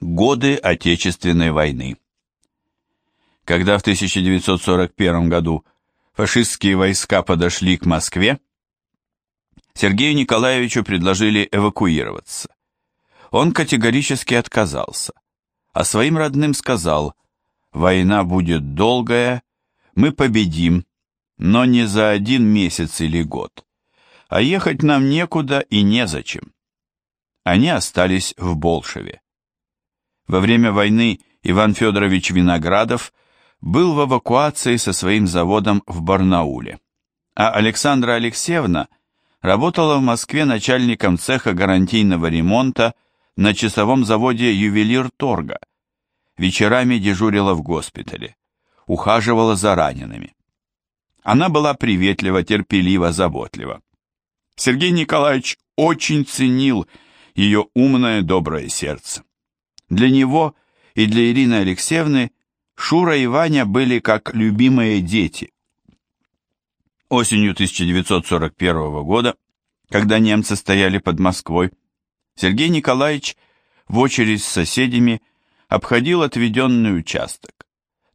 Годы Отечественной войны. Когда в 1941 году фашистские войска подошли к Москве, Сергею Николаевичу предложили эвакуироваться. Он категорически отказался, а своим родным сказал, «Война будет долгая, мы победим, но не за один месяц или год, а ехать нам некуда и незачем». Они остались в Болшеве. Во время войны Иван Федорович Виноградов был в эвакуации со своим заводом в Барнауле, а Александра Алексеевна работала в Москве начальником цеха гарантийного ремонта на часовом заводе «Ювелир Торга». Вечерами дежурила в госпитале, ухаживала за ранеными. Она была приветлива, терпелива, заботлива. Сергей Николаевич очень ценил ее умное доброе сердце. Для него и для Ирины Алексеевны Шура и Ваня были как любимые дети. Осенью 1941 года, когда немцы стояли под Москвой, Сергей Николаевич в очередь с соседями обходил отведенный участок,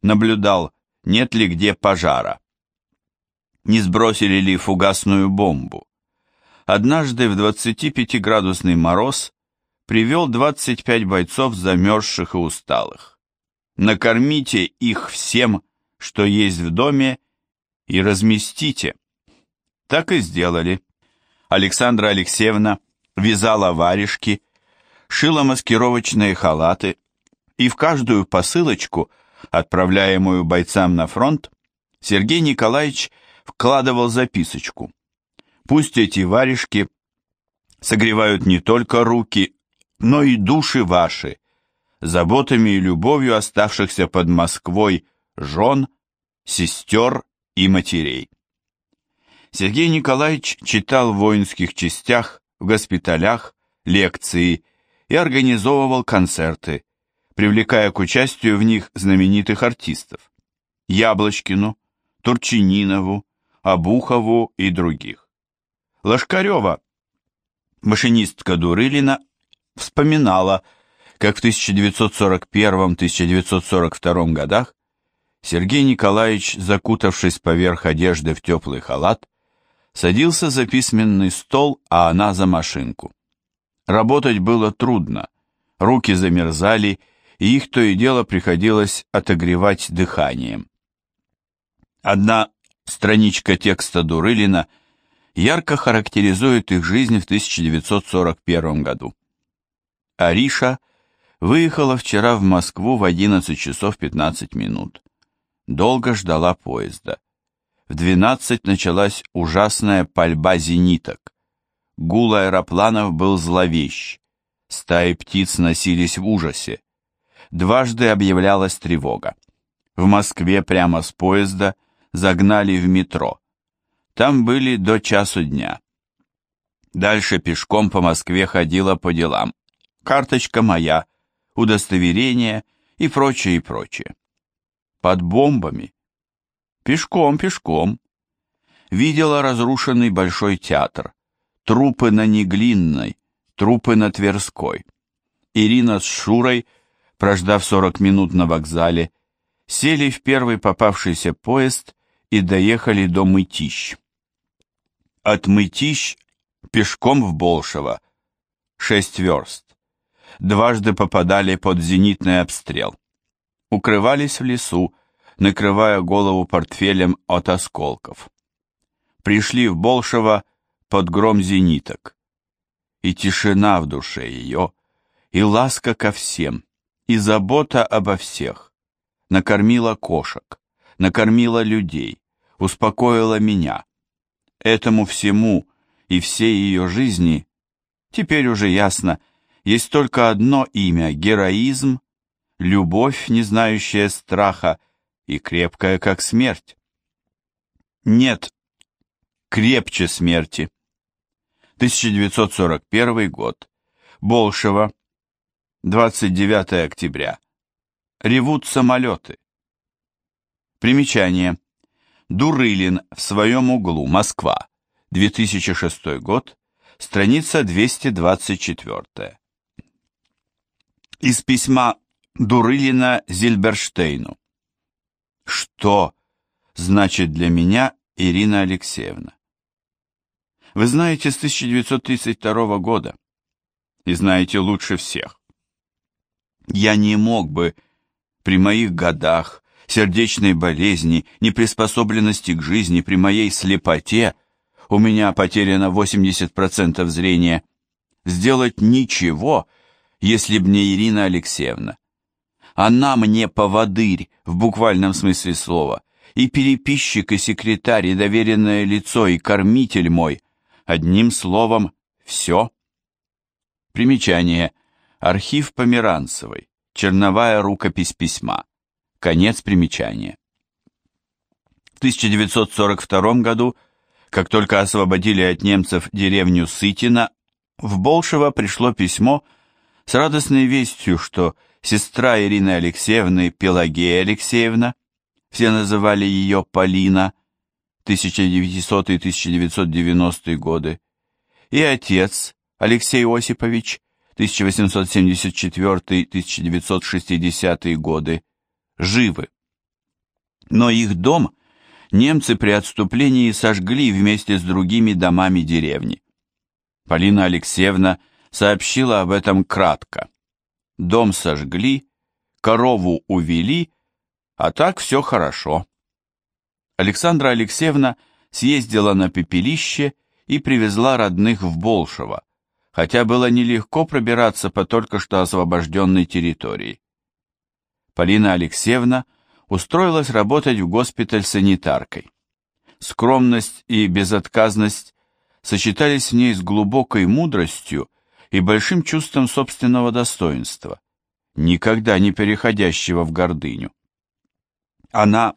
наблюдал, нет ли где пожара, не сбросили ли фугасную бомбу. Однажды в 25-градусный мороз привел 25 бойцов замерзших и усталых. Накормите их всем, что есть в доме, и разместите. Так и сделали. Александра Алексеевна вязала варежки, шила маскировочные халаты, и в каждую посылочку, отправляемую бойцам на фронт, Сергей Николаевич вкладывал записочку. Пусть эти варежки согревают не только руки, но и души ваши, заботами и любовью оставшихся под Москвой жен, сестер и матерей. Сергей Николаевич читал в воинских частях, в госпиталях, лекции и организовывал концерты, привлекая к участию в них знаменитых артистов Яблочкину, Турчининову, Абухову и других. Лошкарева, машинистка Дурылина, вспоминала, как в 1941-1942 годах Сергей Николаевич, закутавшись поверх одежды в теплый халат, садился за письменный стол, а она за машинку. Работать было трудно, руки замерзали, и их то и дело приходилось отогревать дыханием. Одна страничка текста Дурылина ярко характеризует их жизнь в 1941 году. Ариша выехала вчера в Москву в 11 часов 15 минут. Долго ждала поезда. В 12 началась ужасная пальба зениток. Гул аэропланов был зловещ. Стаи птиц носились в ужасе. Дважды объявлялась тревога. В Москве прямо с поезда загнали в метро. Там были до часу дня. Дальше пешком по Москве ходила по делам карточка моя, удостоверение и прочее, и прочее. Под бомбами. Пешком, пешком. Видела разрушенный большой театр, трупы на Неглинной, трупы на Тверской. Ирина с Шурой, прождав 40 минут на вокзале, сели в первый попавшийся поезд и доехали до Мытищ. От Мытищ пешком в Болшево, шесть верст дважды попадали под зенитный обстрел. Укрывались в лесу, накрывая голову портфелем от осколков. Пришли в Болшево под гром зениток. И тишина в душе ее, и ласка ко всем, и забота обо всех. Накормила кошек, накормила людей, успокоила меня. Этому всему и всей ее жизни, теперь уже ясно, есть только одно имя – героизм, любовь, не знающая страха, и крепкая, как смерть. Нет, крепче смерти. 1941 год. Болшево. 29 октября. Ревут самолеты. Примечание. Дурылин в своем углу. Москва. 2006 год. Страница 224. Из письма Дурылина Зильберштейну. Что значит для меня Ирина Алексеевна? Вы знаете с 1932 года и знаете лучше всех. Я не мог бы при моих годах, сердечной болезни, неприспособленности к жизни, при моей слепоте, у меня потеряно 80% зрения, сделать ничего, если б не Ирина Алексеевна. Она мне поводырь, в буквальном смысле слова, и переписчик, и секретарь, и доверенное лицо, и кормитель мой. Одним словом, все. Примечание. Архив Померанцевой. Черновая рукопись письма. Конец примечания. В 1942 году, как только освободили от немцев деревню Сытина, в Болшево пришло письмо с радостной вестью, что сестра Ирины Алексеевны Пелагея Алексеевна, все называли ее Полина, 1900-1990 годы, и отец Алексей Осипович, 1874-1960 годы, живы. Но их дом немцы при отступлении сожгли вместе с другими домами деревни. Полина Алексеевна сообщила об этом кратко. Дом сожгли, корову увели, а так все хорошо. Александра Алексеевна съездила на пепелище и привезла родных в Болшево, хотя было нелегко пробираться по только что освобожденной территории. Полина Алексеевна устроилась работать в госпиталь санитаркой. Скромность и безотказность сочетались в ней с глубокой мудростью и большим чувством собственного достоинства, никогда не переходящего в гордыню. Она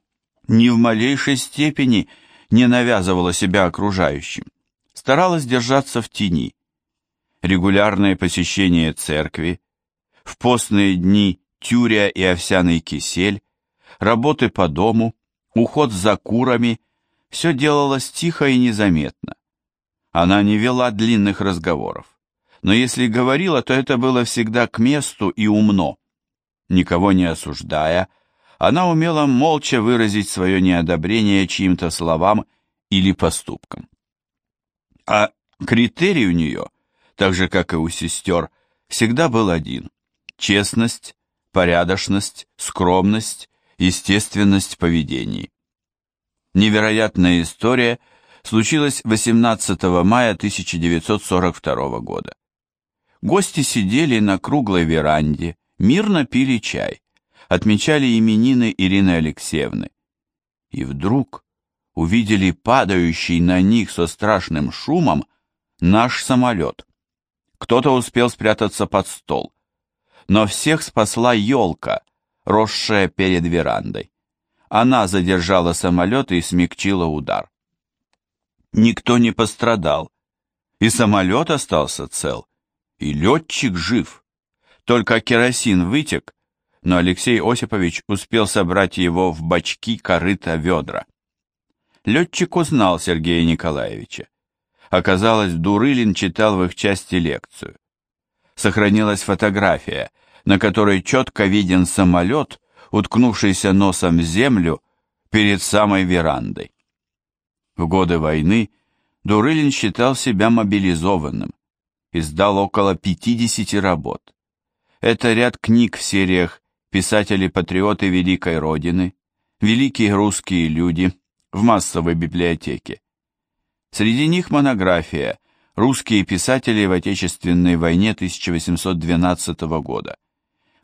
ни в малейшей степени не навязывала себя окружающим, старалась держаться в тени, регулярное посещение церкви, в постные дни тюря и овсяный кисель, работы по дому, уход за курами, все делалось тихо и незаметно. Она не вела длинных разговоров, но если говорила, то это было всегда к месту и умно. Никого не осуждая, она умела молча выразить свое неодобрение чьим-то словам или поступкам. А критерий у нее так же, как и у сестер, всегда был один – честность, порядочность, скромность, естественность поведений. Невероятная история случилась 18 мая 1942 года. Гости сидели на круглой веранде, мирно пили чай, отмечали именины Ирины Алексеевны. И вдруг увидели падающий на них со страшным шумом наш самолет. Кто-то успел спрятаться под стол. Но всех спасла елка, росшая перед верандой. Она задержала самолет и смягчила удар. Никто не пострадал. И самолет остался цел, и летчик жив. Только керосин вытек, но Алексей Осипович успел собрать его в бачки корыта ведра. Летчик узнал Сергея Николаевича. Оказалось, Дурылин читал в их части лекцию. Сохранилась фотография, на которой четко виден самолет, уткнувшийся носом в землю перед самой верандой. В годы войны Дурылин считал себя мобилизованным, издал около 50 работ. Это ряд книг в сериях «Писатели-патриоты Великой Родины», «Великие русские люди» в массовой библиотеке, Среди них монография «Русские писатели в Отечественной войне 1812 года»,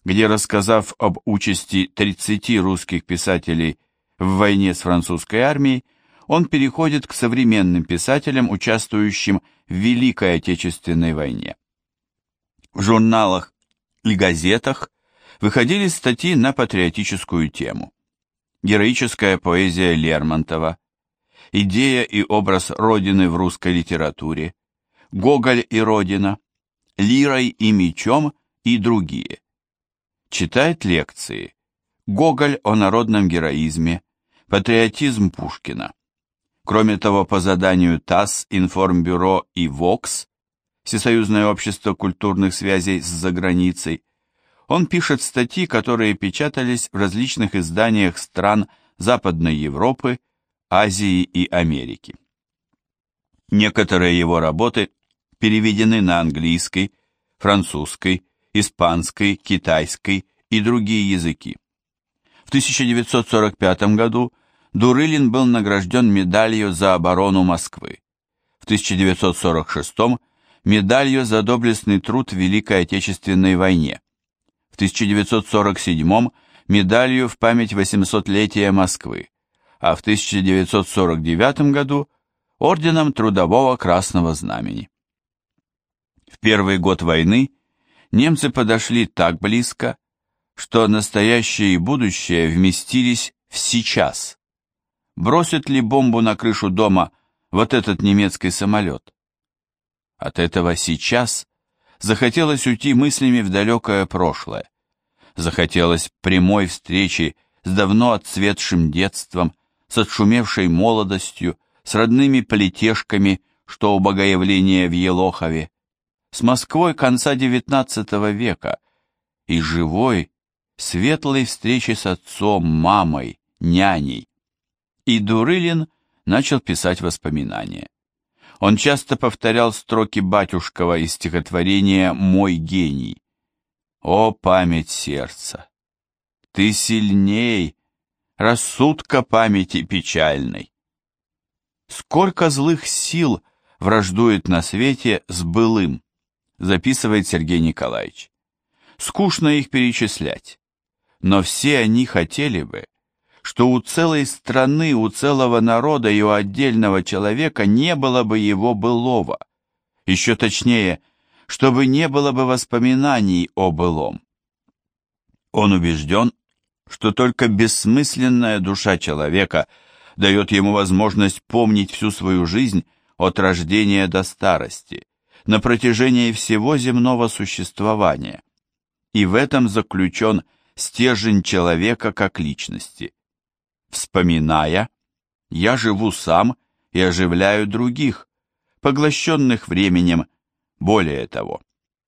где, рассказав об участи 30 русских писателей в войне с французской армией, он переходит к современным писателям, участвующим в Великой Отечественной войне. В журналах и газетах выходили статьи на патриотическую тему. Героическая поэзия Лермонтова, идея и образ Родины в русской литературе, Гоголь и Родина, Лирой и мечом и другие. Читает лекции. Гоголь о народном героизме, патриотизм Пушкина. Кроме того, по заданию ТАСС, Информбюро и ВОКС, Всесоюзное общество культурных связей с заграницей, Он пишет статьи, которые печатались в различных изданиях стран Западной Европы, Азии и Америки. Некоторые его работы переведены на английский, французский, испанский, китайский и другие языки. В 1945 году Дурылин был награжден медалью за оборону Москвы. В 1946 медалью за доблестный труд в Великой Отечественной войне. В 1947 медалью в память 800-летия Москвы, а в 1949 году орденом Трудового Красного Знамени. В первый год войны немцы подошли так близко, что настоящее и будущее вместились в сейчас. Бросит ли бомбу на крышу дома вот этот немецкий самолет? От этого сейчас захотелось уйти мыслями в далекое прошлое. Захотелось прямой встречи с давно отцветшим детством, с отшумевшей молодостью, с родными политешками, что у Богоявления в Елохове, с Москвой конца XIX века и живой, светлой встречи с отцом, мамой, няней. И Дурылин начал писать воспоминания. Он часто повторял строки Батюшкова из стихотворения «Мой гений». «О, память сердца! Ты сильней, рассудка памяти печальной!» Сколько злых сил враждует на свете с былым, записывает Сергей Николаевич. Скучно их перечислять, но все они хотели бы, что у целой страны, у целого народа и у отдельного человека не было бы его былого. Еще точнее, чтобы не было бы воспоминаний о былом. Он убежден, что только бессмысленная душа человека дает ему возможность помнить всю свою жизнь от рождения до старости, на протяжении всего земного существования. И в этом заключен стержень человека как личности. Вспоминая, я живу сам и оживляю других, поглощенных временем. Более того,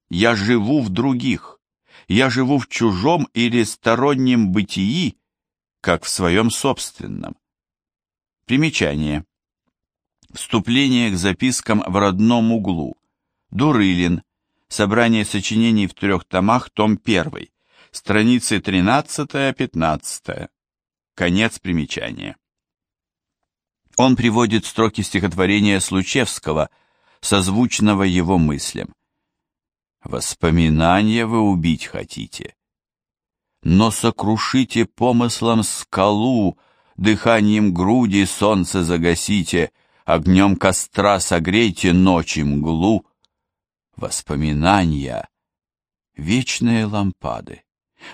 я живу в других, я живу в чужом или стороннем бытии, как в своем собственном. Примечание. Вступление к запискам в родном углу. Дурылин. Собрание сочинений в трех томах, том 1. Страницы 13-15. Конец примечания. Он приводит строки стихотворения Случевского, созвучного его мыслям. «Воспоминания вы убить хотите, но сокрушите помыслом скалу, дыханием груди солнце загасите, огнем костра согрейте ночи мглу. Воспоминания — вечные лампады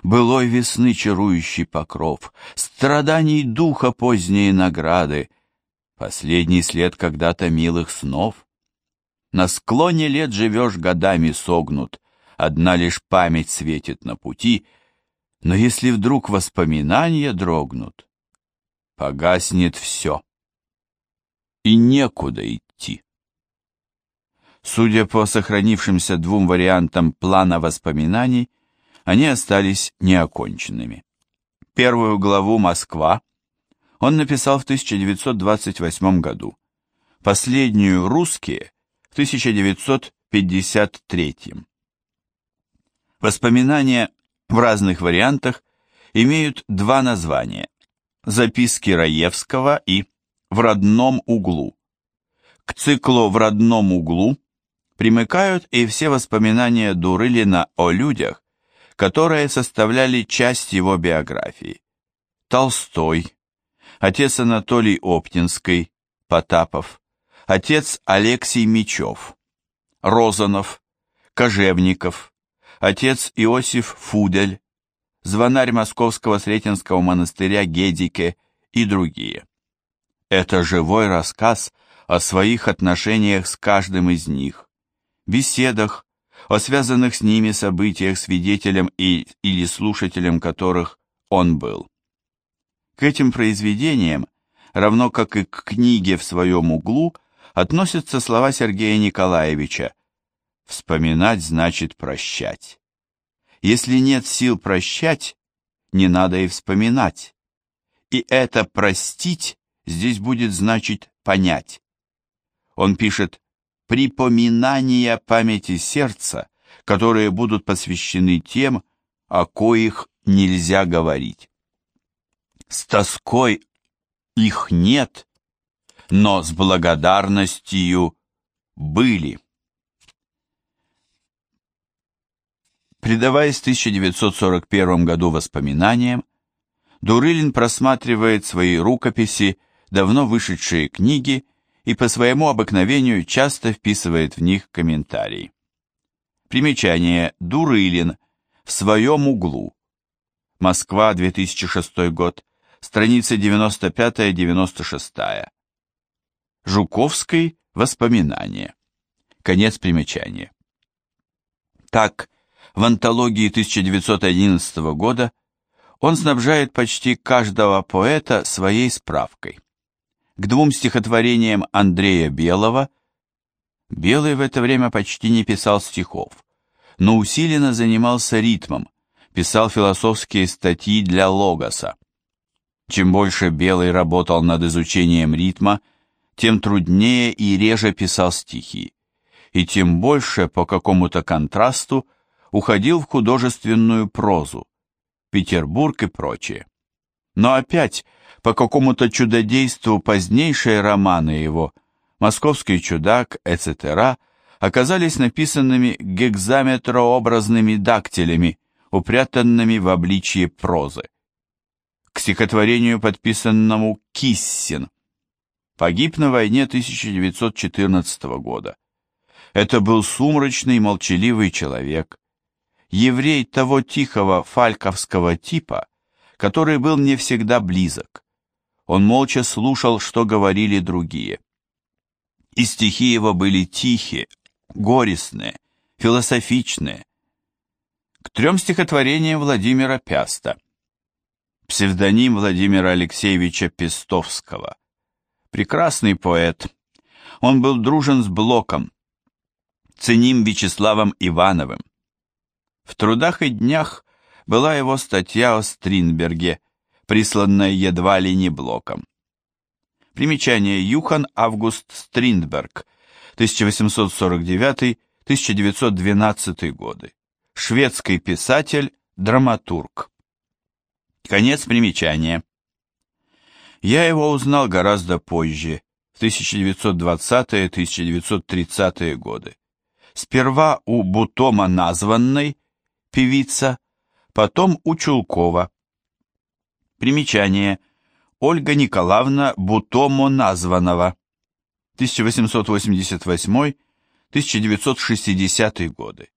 былой весны чарующий покров, страданий духа поздние награды, последний след когда-то милых снов. На склоне лет живешь годами согнут, одна лишь память светит на пути, но если вдруг воспоминания дрогнут, погаснет все, и некуда идти. Судя по сохранившимся двум вариантам плана воспоминаний, они остались неоконченными. Первую главу «Москва» он написал в 1928 году, последнюю «Русские» в 1953. Воспоминания в разных вариантах имеют два названия «Записки Раевского» и «В родном углу». К циклу «В родном углу» примыкают и все воспоминания Дурылина о людях, которые составляли часть его биографии. Толстой, отец Анатолий Оптинский, Потапов, отец Алексей Мечев, Розанов, Кожевников, отец Иосиф Фудель, звонарь Московского Сретенского монастыря Гедике и другие. Это живой рассказ о своих отношениях с каждым из них, беседах, о связанных с ними событиях, свидетелем и, или слушателем которых он был. К этим произведениям, равно как и к книге в своем углу, относятся слова Сергея Николаевича «Вспоминать значит прощать». Если нет сил прощать, не надо и вспоминать. И это простить здесь будет значить понять. Он пишет «припоминания памяти сердца, которые будут посвящены тем, о коих нельзя говорить». С тоской их нет, но с благодарностью были. Предаваясь в 1941 году воспоминаниям, Дурылин просматривает свои рукописи, давно вышедшие книги, и по своему обыкновению часто вписывает в них комментарии. Примечание Дурылин в своем углу. Москва, 2006 год, страница 95-96. Жуковский Воспоминания. Конец примечания. Так, в антологии 1911 года он снабжает почти каждого поэта своей справкой. К двум стихотворениям Андрея Белого Белый в это время почти не писал стихов, но усиленно занимался ритмом, писал философские статьи для Логоса. Чем больше Белый работал над изучением ритма, тем труднее и реже писал стихи, и тем больше по какому-то контрасту уходил в художественную прозу, Петербург и прочее. Но опять по какому-то чудодейству позднейшие романы его «Московский чудак», etc., оказались написанными гекзаметрообразными дактилями, упрятанными в обличье прозы. К стихотворению, подписанному «Киссин», погиб на войне 1914 года. Это был сумрачный, молчаливый человек, еврей того тихого фальковского типа, который был мне всегда близок. Он молча слушал, что говорили другие. И стихи его были тихие, горестные, философичные. К трем стихотворениям Владимира Пяста. Псевдоним Владимира Алексеевича Пестовского. Прекрасный поэт. Он был дружен с Блоком, ценим Вячеславом Ивановым. В «Трудах и днях» была его статья о Стринберге, присланная едва ли не блоком. Примечание Юхан Август Стриндберг, 1849-1912 годы. Шведский писатель, драматург. Конец примечания. Я его узнал гораздо позже, в 1920-1930-е годы. Сперва у Бутома названной, певица, потом у Чулкова. Примечание. Ольга Николаевна Бутомо названного. 1888-1960 годы.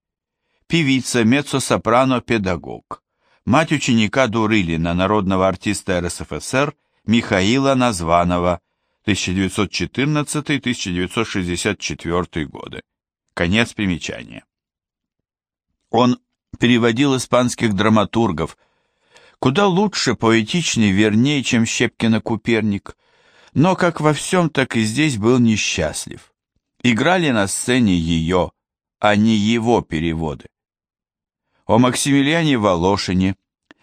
Певица, меццо-сопрано, педагог. Мать ученика Дурылина, народного артиста РСФСР Михаила Названова, 1914-1964 годы. Конец примечания. Он переводил испанских драматургов, куда лучше, поэтичнее, вернее, чем Щепкина Куперник, но как во всем, так и здесь был несчастлив. Играли на сцене ее, а не его переводы. О Максимилиане Волошине,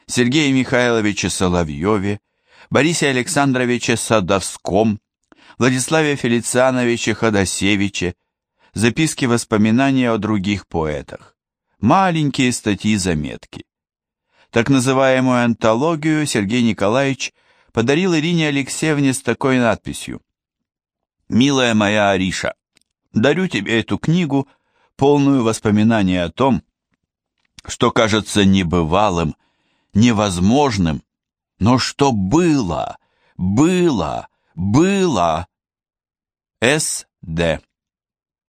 Сергее Михайловиче Соловьеве, Борисе Александровиче Садовском, Владиславе Фелициановиче Ходосевиче, записки воспоминания о других поэтах маленькие статьи-заметки. Так называемую антологию Сергей Николаевич подарил Ирине Алексеевне с такой надписью. «Милая моя Ариша, дарю тебе эту книгу, полную воспоминаний о том, что кажется небывалым, невозможным, но что было, было, было. С. Д.